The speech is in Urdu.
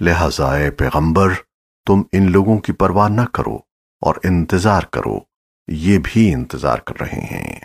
لہذا اے پیغمبر، تم ان لوگوں کی پرواہ نہ کرو اور انتظار کرو، یہ بھی انتظار کر رہے ہیں۔